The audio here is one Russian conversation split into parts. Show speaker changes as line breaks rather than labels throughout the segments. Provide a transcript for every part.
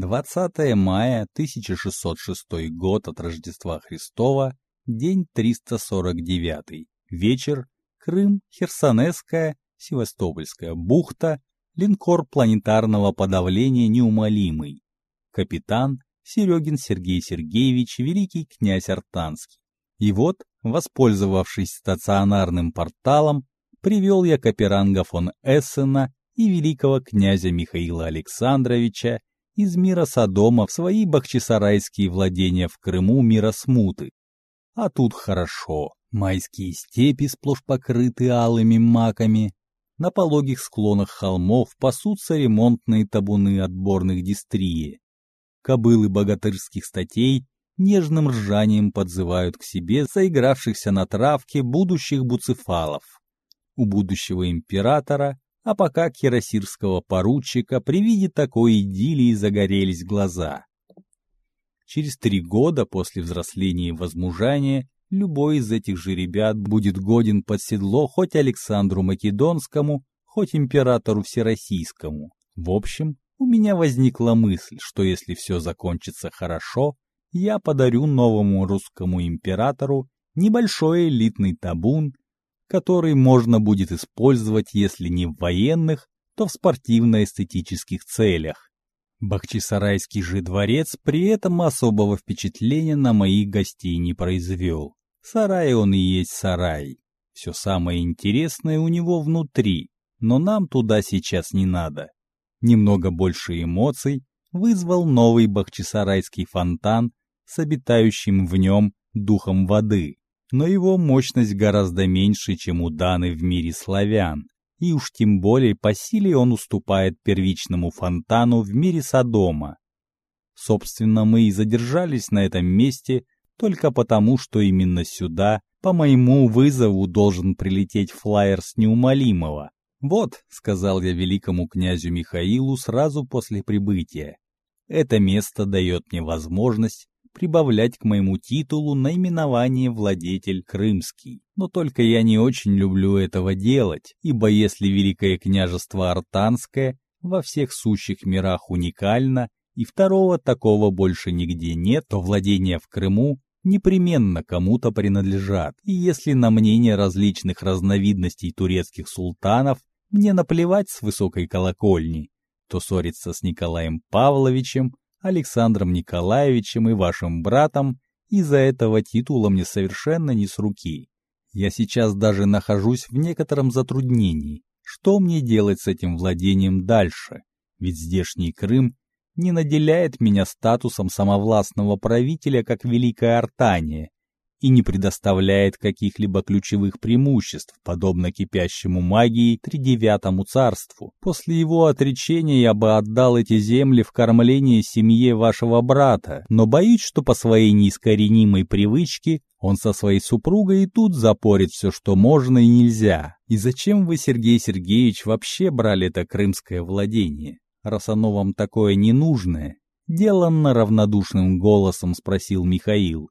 20 мая 1606 год от Рождества Христова, день 349. Вечер. Крым, Херсонесская, Севастопольская бухта, линкор планетарного подавления неумолимый. Капитан Серегин Сергей Сергеевич, великий князь Артанский. И вот, воспользовавшись стационарным порталом, привел я Каперанга фон Эссена и великого князя Михаила Александровича из мира Содома в свои бахчисарайские владения в Крыму мира смуты. А тут хорошо. Майские степи сплошь покрыты алыми маками. На пологих склонах холмов пасутся ремонтные табуны отборных дистрии. Кобылы богатырских статей нежным ржанием подзывают к себе заигравшихся на травке будущих буцефалов. У будущего императора а пока кирасирского поручика при виде такой идиллии загорелись глаза. Через три года после взросления и возмужания любой из этих же ребят будет годен под седло хоть Александру Македонскому, хоть императору Всероссийскому. В общем, у меня возникла мысль, что если все закончится хорошо, я подарю новому русскому императору небольшой элитный табун который можно будет использовать, если не в военных, то в спортивно-эстетических целях. Бахчисарайский же дворец при этом особого впечатления на моих гостей не произвел. Сарай он и есть сарай. Все самое интересное у него внутри, но нам туда сейчас не надо. Немного больше эмоций вызвал новый бахчисарайский фонтан с обитающим в нем духом воды но его мощность гораздо меньше, чем у Даны в мире славян, и уж тем более по силе он уступает первичному фонтану в мире Содома. Собственно, мы и задержались на этом месте только потому, что именно сюда, по моему вызову, должен прилететь флайер с неумолимого. «Вот», — сказал я великому князю Михаилу сразу после прибытия, — «это место дает мне возможность прибавлять к моему титулу наименование «Владетель Крымский». Но только я не очень люблю этого делать, ибо если Великое княжество Артанское во всех сущих мирах уникально, и второго такого больше нигде нет, то владения в Крыму непременно кому-то принадлежат. И если на мнение различных разновидностей турецких султанов мне наплевать с высокой колокольни, то ссориться с Николаем Павловичем Александром Николаевичем и вашим братом, из-за этого титула мне совершенно не с руки. Я сейчас даже нахожусь в некотором затруднении. Что мне делать с этим владением дальше? Ведь здешний Крым не наделяет меня статусом самовластного правителя, как Великая Артания, и не предоставляет каких-либо ключевых преимуществ, подобно кипящему магии тридевятому царству. После его отречения я бы отдал эти земли в кормление семье вашего брата, но боюсь, что по своей неискоренимой привычке он со своей супругой и тут запорит все, что можно и нельзя. И зачем вы, Сергей Сергеевич, вообще брали это крымское владение, раз оно вам такое ненужное? Деланно равнодушным голосом спросил Михаил.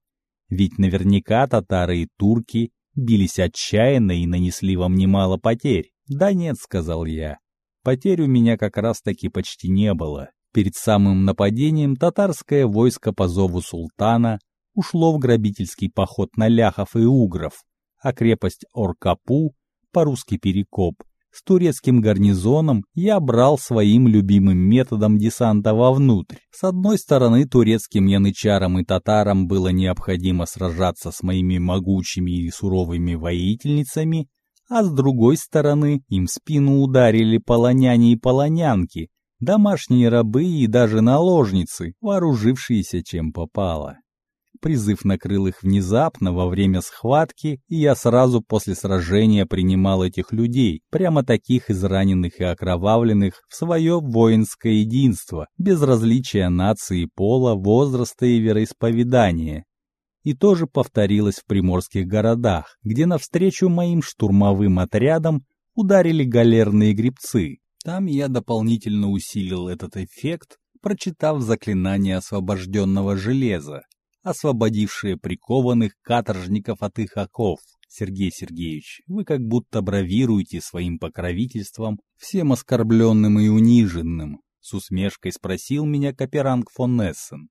Ведь наверняка татары и турки бились отчаянно и нанесли вам немало потерь. Да нет, сказал я. Потерь у меня как раз-таки почти не было. Перед самым нападением татарское войско по зову султана ушло в грабительский поход на ляхов и угров, а крепость Оркапу, по-русски Перекоп, с турецким гарнизоном я брал своим любимым методом десанта вовнутрь. С одной стороны, турецким янычарам и татарам было необходимо сражаться с моими могучими и суровыми воительницами, а с другой стороны, им в спину ударили полоняне и полонянки, домашние рабы и даже наложницы, вооружившиеся чем попало. Призыв накрыл их внезапно во время схватки, и я сразу после сражения принимал этих людей, прямо таких израненных и окровавленных, в свое воинское единство, без различия нации, пола, возраста и вероисповедания. И тоже повторилось в приморских городах, где навстречу моим штурмовым отрядам ударили галерные грибцы. Там я дополнительно усилил этот эффект, прочитав заклинание освобожденного железа, освободившие прикованных каторжников от их оков. Сергей Сергеевич, вы как будто бравируете своим покровительством всем оскорбленным и униженным. — с усмешкой спросил меня Каперанг фон Нессен.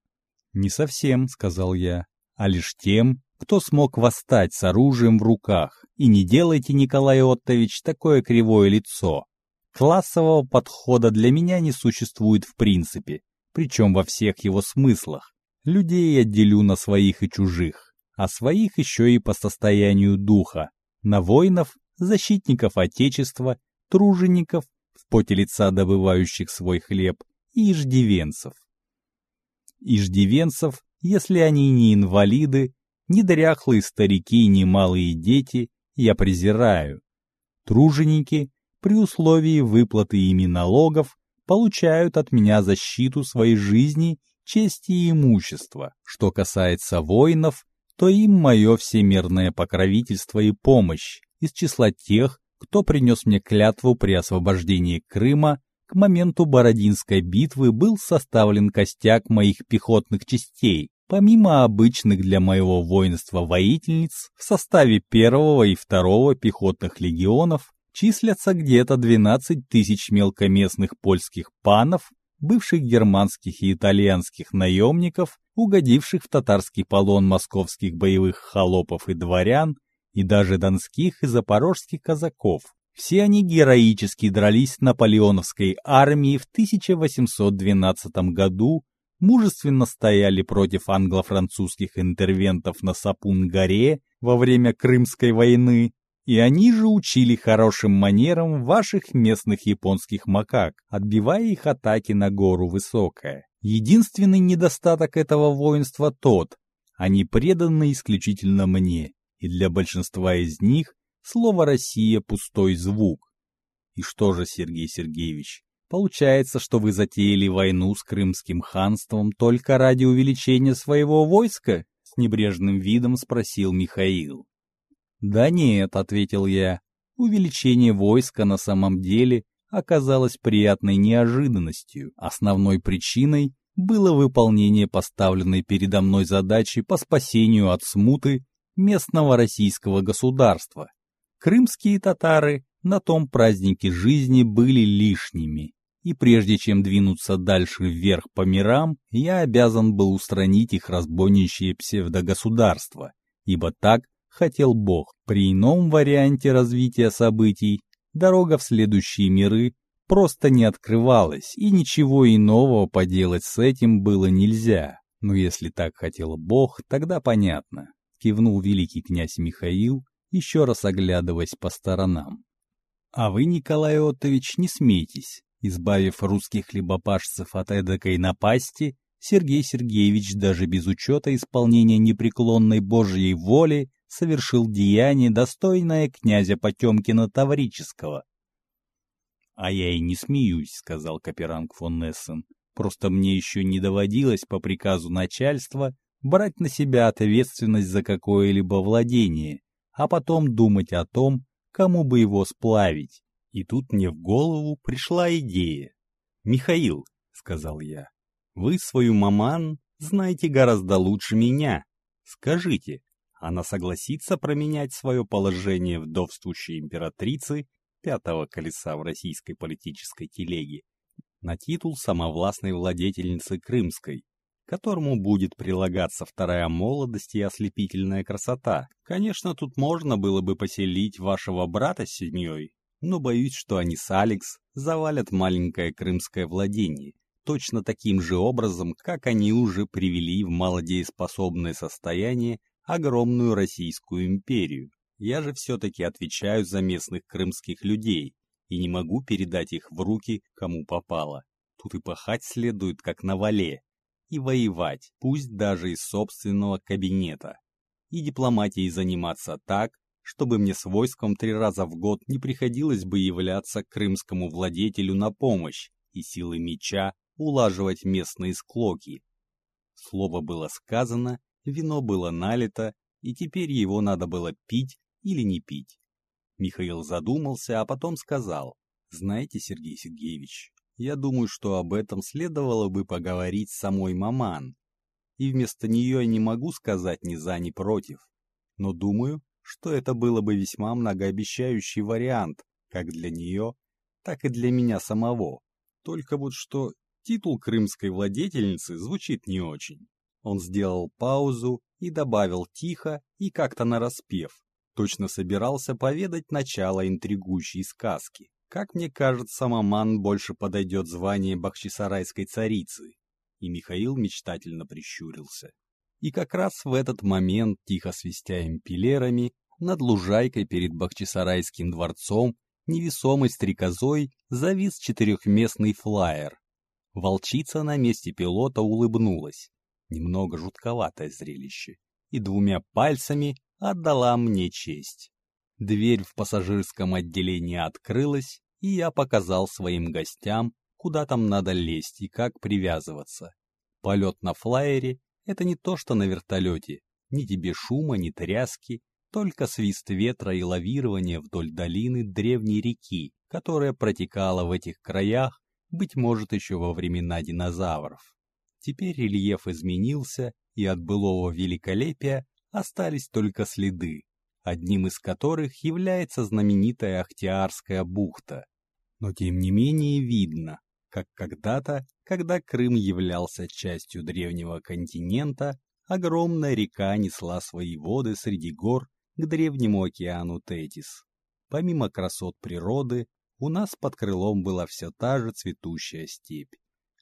«Не совсем», — сказал я, — «а лишь тем, кто смог восстать с оружием в руках. И не делайте, Николай Оттович, такое кривое лицо. Классового подхода для меня не существует в принципе, причем во всех его смыслах. Людей я на своих и чужих, а своих еще и по состоянию духа. На воинов, защитников Отечества, тружеников, в поте лица добывающих свой хлеб, и иждивенцев. Иждивенцев, если они не инвалиды, не дряхлые старики, не малые дети, я презираю. Труженики при условии выплаты ими налогов, получают от меня защиту своей жизни, чести и имущества. Что касается воинов, то им мое всемирное покровительство и помощь из числа тех, кто принес мне клятву при освобождении Крыма, к моменту Бородинской битвы был составлен костяк моих пехотных частей, помимо обычных для моего воинства воительниц, в составе первого и второго пехотных легионов числятся где-то 12 тысяч мелкоместных польских панов, бывших германских и итальянских наемников, угодивших в татарский полон московских боевых холопов и дворян, и даже донских и запорожских казаков. Все они героически дрались в наполеоновской армии в 1812 году, мужественно стояли против англо-французских интервентов на Сапун-горе во время Крымской войны, и они же учили хорошим манерам ваших местных японских макак, отбивая их атаки на гору Высокая. Единственный недостаток этого воинства тот, они преданы исключительно мне, и для большинства из них слово «Россия» — пустой звук. И что же, Сергей Сергеевич, получается, что вы затеяли войну с Крымским ханством только ради увеличения своего войска? С небрежным видом спросил Михаил. «Да нет», — ответил я, — «увеличение войска на самом деле оказалось приятной неожиданностью. Основной причиной было выполнение поставленной передо мной задачи по спасению от смуты местного российского государства. Крымские татары на том празднике жизни были лишними, и прежде чем двинуться дальше вверх по мирам, я обязан был устранить их разбойничье псевдогосударство, ибо так хотел Бог. При ином варианте развития событий дорога в следующие миры просто не открывалась, и ничего иного поделать с этим было нельзя. Но если так хотел Бог, тогда понятно, кивнул великий князь Михаил, еще раз оглядываясь по сторонам. А вы, Николай Оттович, не смейтесь. Избавив русских хлебопашцев от эдакой напасти, Сергей Сергеевич даже без учета исполнения непреклонной Божьей воли совершил деяние, достойное князя Потемкина Таврического. — А я и не смеюсь, — сказал Каперанг фон Нессен. — Просто мне еще не доводилось по приказу начальства брать на себя ответственность за какое-либо владение, а потом думать о том, кому бы его сплавить. И тут мне в голову пришла идея. «Михаил», — сказал я, — «вы свою маман знаете гораздо лучше меня. Скажите, она согласится променять свое положение вдовствующей императрицы пятого колеса в российской политической телеге на титул самовластной владетельницы Крымской, которому будет прилагаться вторая молодость и ослепительная красота. Конечно, тут можно было бы поселить вашего брата с семьей, но боюсь, что они с Алекс завалят маленькое крымское владение, точно таким же образом, как они уже привели в малодееспособное состояние огромную Российскую империю. Я же все-таки отвечаю за местных крымских людей и не могу передать их в руки, кому попало. Тут и пахать следует, как на вале, и воевать, пусть даже из собственного кабинета. И дипломатией заниматься так, чтобы мне с войском три раза в год не приходилось бы являться крымскому владетелю на помощь и силы меча улаживать местные склоки. Слово было сказано, Вино было налито, и теперь его надо было пить или не пить. Михаил задумался, а потом сказал, «Знаете, Сергей Сергеевич, я думаю, что об этом следовало бы поговорить с самой маман. И вместо нее я не могу сказать ни за, ни против. Но думаю, что это было бы весьма многообещающий вариант, как для нее, так и для меня самого. Только вот что Титул крымской владетельницы звучит не очень. Он сделал паузу и добавил тихо и как-то нараспев. Точно собирался поведать начало интригующей сказки. Как мне кажется, Маман больше подойдет звание бахчисарайской царицы. И Михаил мечтательно прищурился. И как раз в этот момент, тихо свистя импеллерами, над лужайкой перед Бахчисарайским дворцом невесомой стрекозой завис четырехместный флайер. Волчица на месте пилота улыбнулась. Немного жутковатое зрелище. И двумя пальцами отдала мне честь. Дверь в пассажирском отделении открылась, и я показал своим гостям, куда там надо лезть и как привязываться. Полет на флайере — это не то, что на вертолете. Ни тебе шума, ни тряски, только свист ветра и лавирование вдоль долины древней реки, которая протекала в этих краях, быть может, еще во времена динозавров. Теперь рельеф изменился, и от былого великолепия остались только следы, одним из которых является знаменитая Ахтиарская бухта. Но тем не менее видно, как когда-то, когда Крым являлся частью древнего континента, огромная река несла свои воды среди гор к древнему океану Тетис. Помимо красот природы, у нас под крылом была все та же цветущая степь.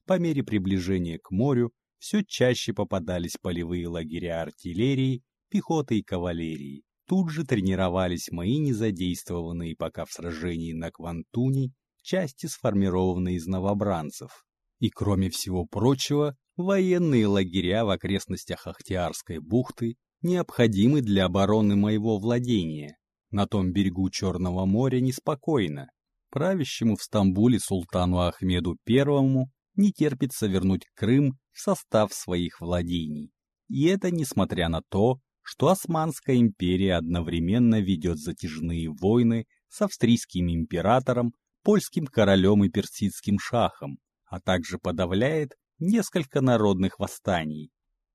По мере приближения к морю все чаще попадались полевые лагеря артиллерии, пехоты и кавалерии. Тут же тренировались мои незадействованные пока в сражении на Квантуне части, сформированные из новобранцев. И кроме всего прочего, военные лагеря в окрестностях Ахтиарской бухты необходимы для обороны моего владения. На том берегу Черного моря неспокойно. Правящему в Стамбуле султану Ахмеду I не терпится вернуть Крым в состав своих владений. И это несмотря на то, что Османская империя одновременно ведет затяжные войны с австрийским императором, польским королем и персидским шахом, а также подавляет несколько народных восстаний.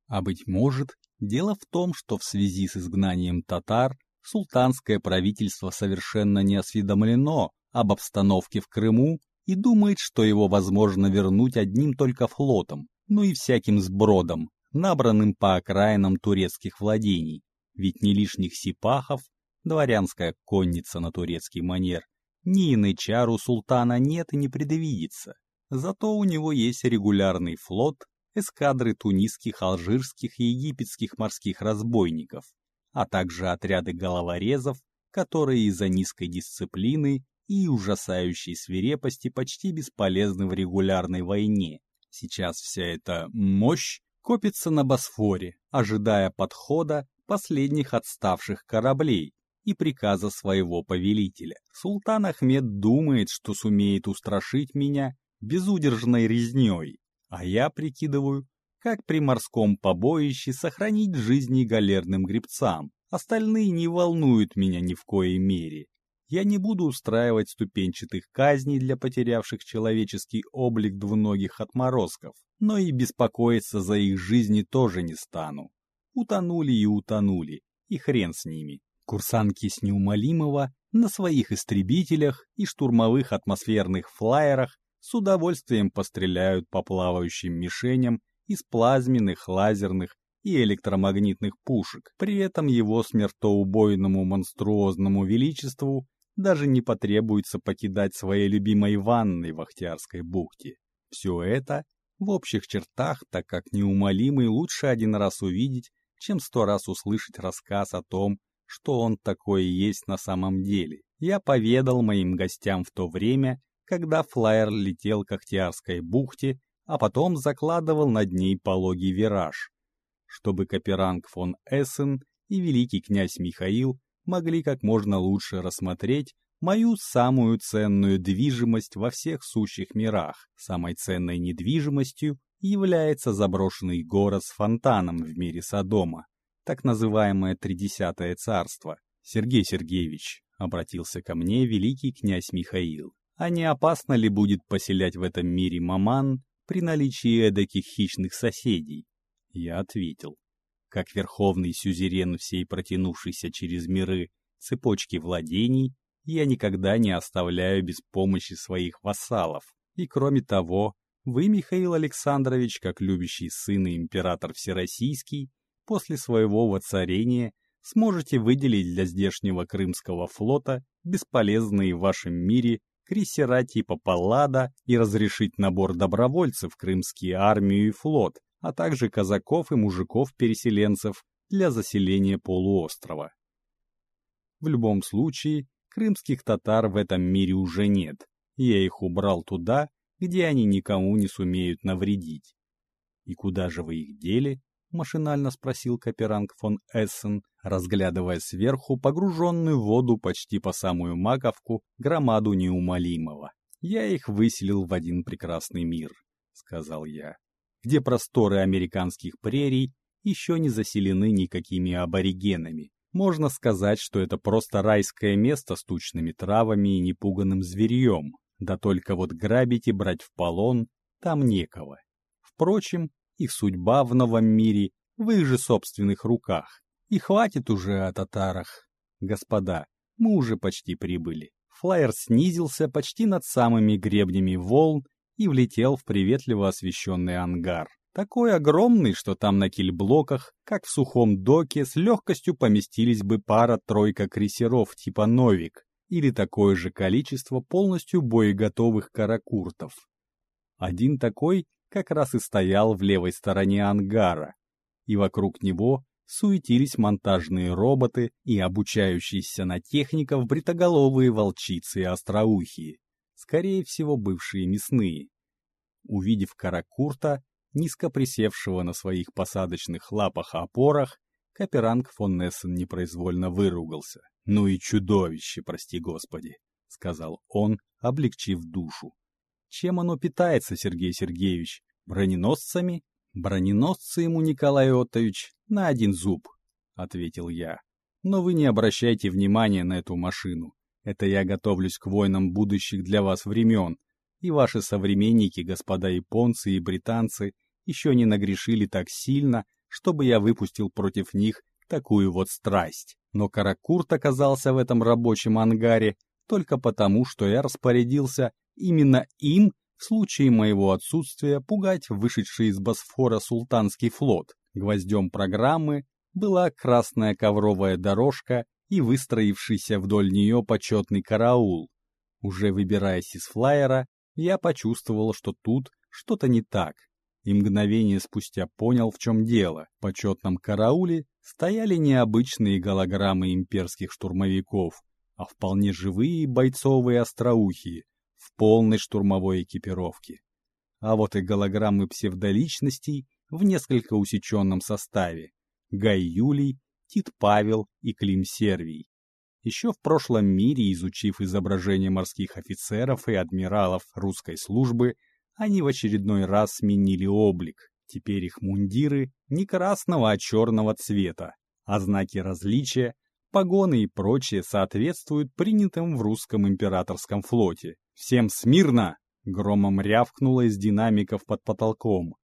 А быть может, дело в том, что в связи с изгнанием татар султанское правительство совершенно не осведомлено об обстановке в Крыму и думает, что его возможно вернуть одним только флотом, ну и всяким сбродом, набранным по окраинам турецких владений, ведь ни лишних сипахов, дворянская конница на турецкий манер, ни янычар у султана нет и не предвидится. Зато у него есть регулярный флот, эскадры тунисских, алжирских и египетских морских разбойников, а также отряды головорезов, которые из-за низкой дисциплины и ужасающей свирепости почти бесполезны в регулярной войне. Сейчас вся эта мощь копится на Босфоре, ожидая подхода последних отставших кораблей и приказа своего повелителя. Султан Ахмед думает, что сумеет устрашить меня безудержной резней, а я прикидываю, как при морском побоище сохранить жизни галерным гребцам. Остальные не волнуют меня ни в коей мере. Я не буду устраивать ступенчатых казней для потерявших человеческий облик двуногих отморозков, но и беспокоиться за их жизни тоже не стану. Утонули и утонули, и хрен с ними. Курсанки с неумолимого на своих истребителях и штурмовых атмосферных флайерах с удовольствием постреляют по плавающим мишеням из плазменных, лазерных и электромагнитных пушек. При этом его смертоубойному монструозному величеству даже не потребуется покидать своей любимой ванной в Ахтиарской бухте. Все это в общих чертах, так как неумолимый лучше один раз увидеть, чем сто раз услышать рассказ о том, что он такое есть на самом деле. Я поведал моим гостям в то время, когда флайер летел к Ахтиарской бухте, а потом закладывал над ней пологий вираж, чтобы Каперанг фон Эссен и великий князь Михаил могли как можно лучше рассмотреть мою самую ценную движимость во всех сущих мирах. Самой ценной недвижимостью является заброшенный город с фонтаном в мире Содома, так называемое Тридесятое царство. Сергей Сергеевич, обратился ко мне великий князь Михаил, а не опасно ли будет поселять в этом мире маман при наличии эдаких хищных соседей? Я ответил как верховный сюзерен всей протянувшейся через миры цепочки владений, я никогда не оставляю без помощи своих вассалов. И кроме того, Вы, Михаил Александрович, как любящий сын и император всероссийский, после своего воцарения сможете выделить для здешнего Крымского флота бесполезные в вашем мире крейсера типа Паллада и разрешить набор добровольцев в крымские армию и флот, а также казаков и мужиков-переселенцев для заселения полуострова. В любом случае, крымских татар в этом мире уже нет, я их убрал туда, где они никому не сумеют навредить. «И куда же вы их дели?» — машинально спросил Каперанг фон Эссен, разглядывая сверху погруженную в воду почти по самую маковку громаду неумолимого. «Я их выселил в один прекрасный мир», — сказал я, «где просторы американских прерий еще не заселены никакими аборигенами. Можно сказать, что это просто райское место с тучными травами и непуганным зверьем, да только вот грабить и брать в полон там некого. Впрочем, их судьба в новом мире в их же собственных руках. И хватит уже о татарах. Господа, мы уже почти прибыли. Флайер снизился почти над самыми гребнями волн и влетел в приветливо освещенный ангар. Такой огромный, что там на кильблоках, как в сухом доке, с легкостью поместились бы пара-тройка крейсеров типа «Новик», или такое же количество полностью боеготовых каракуртов. Один такой как раз и стоял в левой стороне ангара, и вокруг него суетились монтажные роботы и обучающиеся на техников бритоголовые волчицы и остроухие, скорее всего бывшие мясные. Увидев каракурта, низко присевшего на своих посадочных лапах-опорах, Каперанг фон Нессен непроизвольно выругался. «Ну и чудовище, прости господи», — сказал он, облегчив душу. «Чем оно питается, Сергей Сергеевич? Броненосцами?» «Броненосцы ему, Николай Оттович, на один зуб», — ответил я. «Но вы не обращайте внимания на эту машину. Это я готовлюсь к войнам будущих для вас времен, и ваши современники, господа японцы и британцы, еще не нагрешили так сильно, чтобы я выпустил против них такую вот страсть. Но Каракурт оказался в этом рабочем ангаре только потому, что я распорядился именно им в случае моего отсутствия пугать вышедший из Босфора султанский флот. Гвоздем программы была красная ковровая дорожка и выстроившийся вдоль нее почетный караул. Уже выбираясь из флайера, я почувствовал, что тут что-то не так и мгновение спустя понял, в чем дело. В почетном карауле стояли необычные голограммы имперских штурмовиков, а вполне живые бойцовые остроухие в полной штурмовой экипировке. А вот и голограммы псевдоличностей в несколько усеченном составе. Гай Юлий, Тит Павел и Клим Сервий. Еще в прошлом мире, изучив изображения морских офицеров и адмиралов русской службы, они в очередной раз сменили облик. Теперь их мундиры не красного, а черного цвета, а знаки различия, погоны и прочее соответствуют принятым в русском императорском флоте. «Всем смирно!» — громом рявкнуло из динамиков под потолком.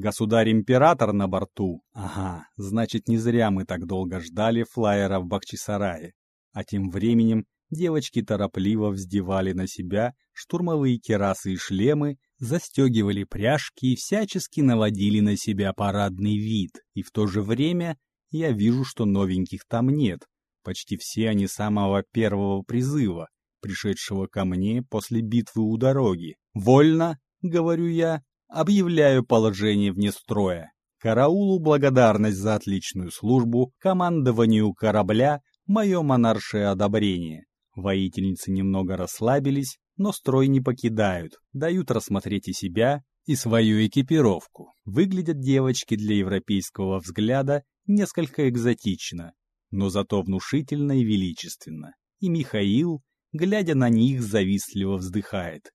«Государь-император на борту!» Ага, значит, не зря мы так долго ждали флайера в Бахчисарае. А тем временем девочки торопливо вздевали на себя штурмовые керасы и шлемы застегивали пряжки и всячески наводили на себя парадный вид. И в то же время я вижу, что новеньких там нет. Почти все они самого первого призыва, пришедшего ко мне после битвы у дороги. «Вольно!» — говорю я, объявляю положение вне строя. Караулу благодарность за отличную службу, командованию корабля мое монаршее одобрение. Воительницы немного расслабились, но строй не покидают, дают рассмотреть и себя, и свою экипировку. Выглядят девочки для европейского взгляда несколько экзотично, но зато внушительно и величественно. И Михаил, глядя на них, завистливо вздыхает.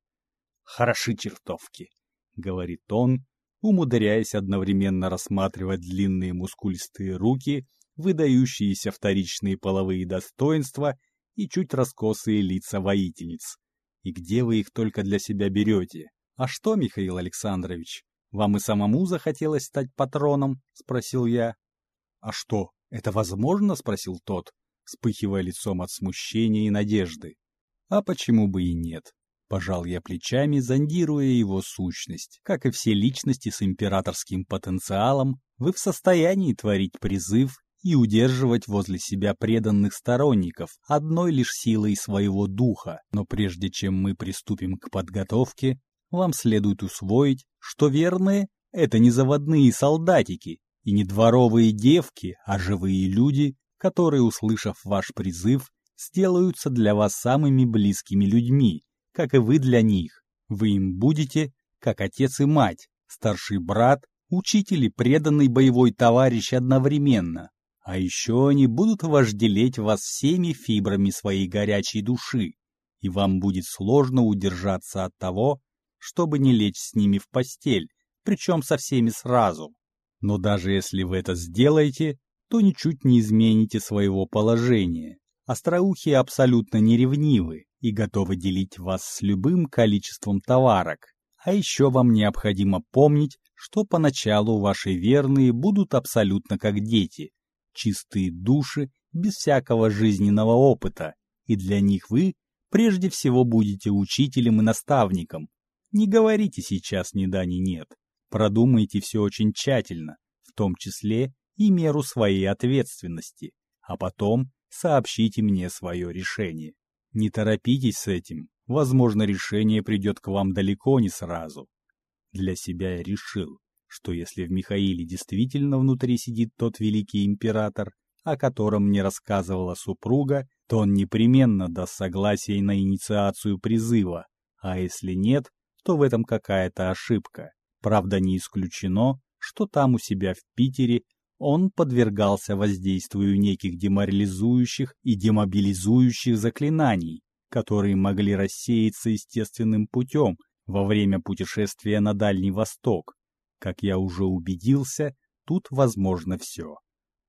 «Хороши чертовки», — говорит он, умудряясь одновременно рассматривать длинные мускулистые руки, выдающиеся вторичные половые достоинства и чуть раскосые лица воительниц. И где вы их только для себя берете? А что, Михаил Александрович, вам и самому захотелось стать патроном? Спросил я. А что, это возможно? Спросил тот, вспыхивая лицом от смущения и надежды. А почему бы и нет? Пожал я плечами, зондируя его сущность. Как и все личности с императорским потенциалом, вы в состоянии творить призыв и удерживать возле себя преданных сторонников одной лишь силой своего духа. Но прежде чем мы приступим к подготовке, вам следует усвоить, что верные — это не заводные солдатики и не дворовые девки, а живые люди, которые, услышав ваш призыв, сделаются для вас самыми близкими людьми, как и вы для них. Вы им будете, как отец и мать, старший брат, учитель и преданный боевой товарищ одновременно. А еще они будут вожделеть вас всеми фибрами своей горячей души, и вам будет сложно удержаться от того, чтобы не лечь с ними в постель, причем со всеми сразу. Но даже если вы это сделаете, то ничуть не измените своего положения. Остроухи абсолютно неревнивы и готовы делить вас с любым количеством товарок. А еще вам необходимо помнить, что поначалу ваши верные будут абсолютно как дети, чистые души, без всякого жизненного опыта, и для них вы прежде всего будете учителем и наставником. Не говорите сейчас ни да, ни нет. Продумайте все очень тщательно, в том числе и меру своей ответственности, а потом сообщите мне свое решение. Не торопитесь с этим, возможно, решение придет к вам далеко не сразу. Для себя я решил, что если в Михаиле действительно внутри сидит тот великий император, о котором мне рассказывала супруга, то он непременно даст согласие на инициацию призыва, а если нет, то в этом какая-то ошибка. Правда, не исключено, что там у себя в Питере он подвергался воздействию неких деморализующих и демобилизующих заклинаний, которые могли рассеяться естественным путем во время путешествия на Дальний Восток. Как я уже убедился, тут возможно все.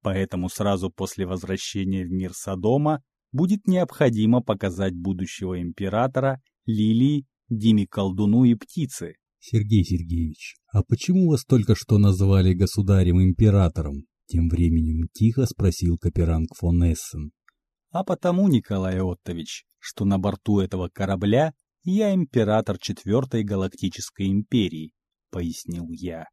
Поэтому сразу после возвращения в мир Содома будет необходимо показать будущего императора Лилии, Диме Колдуну и Птице.
Сергей Сергеевич, а почему вас только что назвали государем-императором? Тем временем тихо спросил Каперанг фон Эссен.
А потому, Николай Оттович, что на борту этого корабля я император Четвертой Галактической Империи, пояснил я.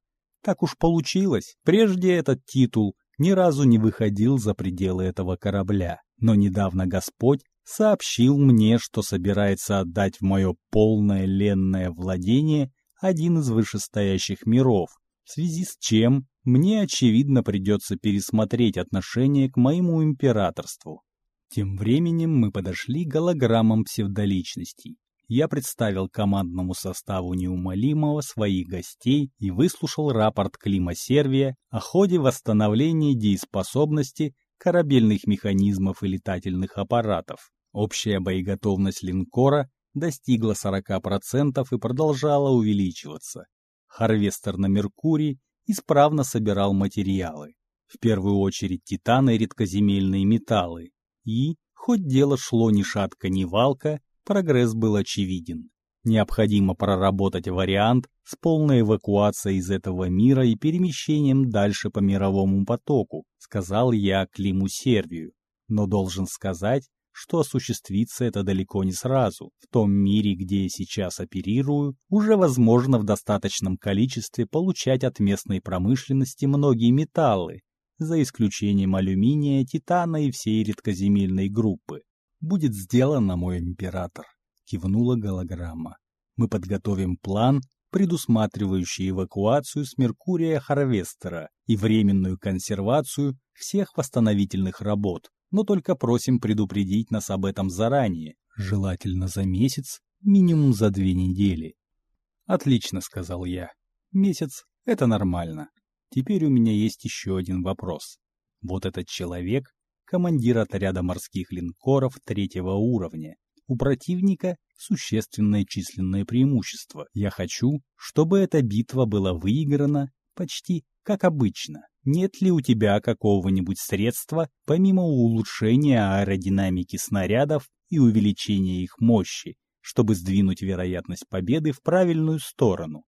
Так уж получилось, прежде этот титул ни разу не выходил за пределы этого корабля, но недавно Господь сообщил мне, что собирается отдать в мое полное ленное владение один из вышестоящих миров, в связи с чем мне, очевидно, придется пересмотреть отношение к моему императорству. Тем временем мы подошли к голограммам псевдоличностей. Я представил командному составу неумолимого своих гостей и выслушал рапорт Клима Сервия о ходе восстановления дееспособности корабельных механизмов и летательных аппаратов. Общая боеготовность линкора достигла 40% и продолжала увеличиваться. Харвестер на Меркурии исправно собирал материалы, в первую очередь титаны и редкоземельные металлы. И, хоть дело шло ни шатка, ни валка, прогресс был очевиден. Необходимо проработать вариант с полной эвакуацией из этого мира и перемещением дальше по мировому потоку, сказал я Климу Сервию. Но должен сказать, что осуществится это далеко не сразу. В том мире, где я сейчас оперирую, уже возможно в достаточном количестве получать от местной промышленности многие металлы, за исключением алюминия, титана и всей редкоземельной группы. «Будет сделано, мой император», — кивнула голограмма. «Мы подготовим план, предусматривающий эвакуацию с Меркурия Харвестера и временную консервацию всех восстановительных работ, но только просим предупредить нас об этом заранее, желательно за месяц, минимум за две недели. Отлично, сказал я. Месяц — это нормально. Теперь у меня есть еще один вопрос. Вот этот человек — командир отряда морских линкоров третьего уровня. У противника существенное численное преимущество. Я хочу, чтобы эта битва была выиграна почти как обычно. Нет ли у тебя какого-нибудь средства, помимо улучшения аэродинамики снарядов и увеличения их мощи, чтобы сдвинуть вероятность победы в правильную сторону?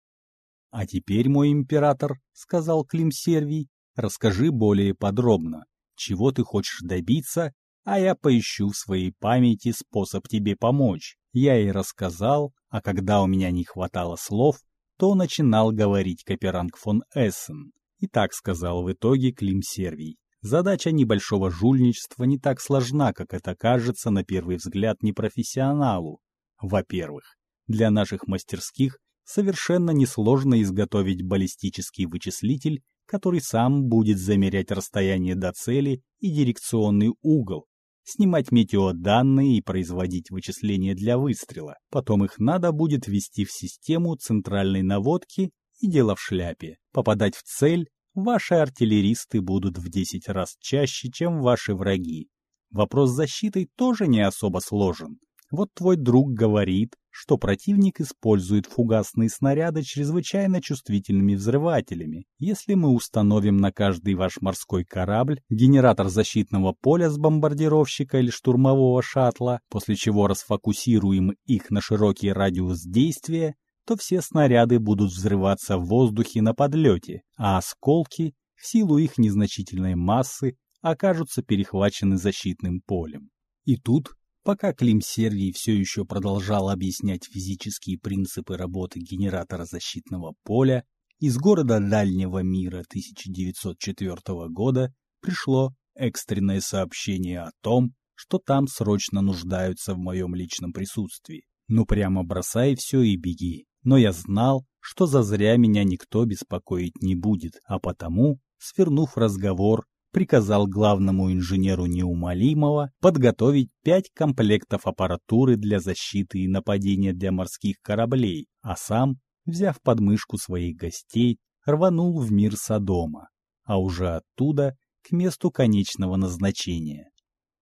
А теперь, мой император, — сказал Клим Сервий, — расскажи более подробно, чего ты хочешь добиться, а я поищу в своей памяти способ тебе помочь. Я ей рассказал, а когда у меня не хватало слов, то начинал говорить Каперанг фон Эссен. И так сказал в итоге Клим Сервий. Задача небольшого жульничества не так сложна, как это кажется на первый взгляд непрофессионалу. Во-первых, для наших мастерских совершенно несложно изготовить баллистический вычислитель, который сам будет замерять расстояние до цели и дирекционный угол, снимать метеоданные и производить вычисления для выстрела. Потом их надо будет ввести в систему центральной наводки и дело в шляпе. Попадать в цель ваши артиллеристы будут в 10 раз чаще, чем ваши враги. Вопрос защиты тоже не особо сложен. Вот твой друг говорит, что противник использует фугасные снаряды чрезвычайно чувствительными взрывателями. Если мы установим на каждый ваш морской корабль генератор защитного поля с бомбардировщика или штурмового шаттла, после чего расфокусируем их на широкий радиус действия, то все снаряды будут взрываться в воздухе на подлете, а осколки, в силу их незначительной массы, окажутся перехвачены защитным полем. И тут Пока Клим Сервий все еще продолжал объяснять физические принципы работы генератора защитного поля, из города дальнего мира 1904 года пришло экстренное сообщение о том, что там срочно нуждаются в моем личном присутствии. Ну прямо бросай все и беги. Но я знал, что зазря меня никто беспокоить не будет, а потому, свернув разговор приказал главному инженеру неумолимого подготовить пять комплектов аппаратуры для защиты и нападения для морских кораблей, а сам, взяв подмышку своих гостей, рванул в мир Содома, а уже оттуда к месту конечного назначения.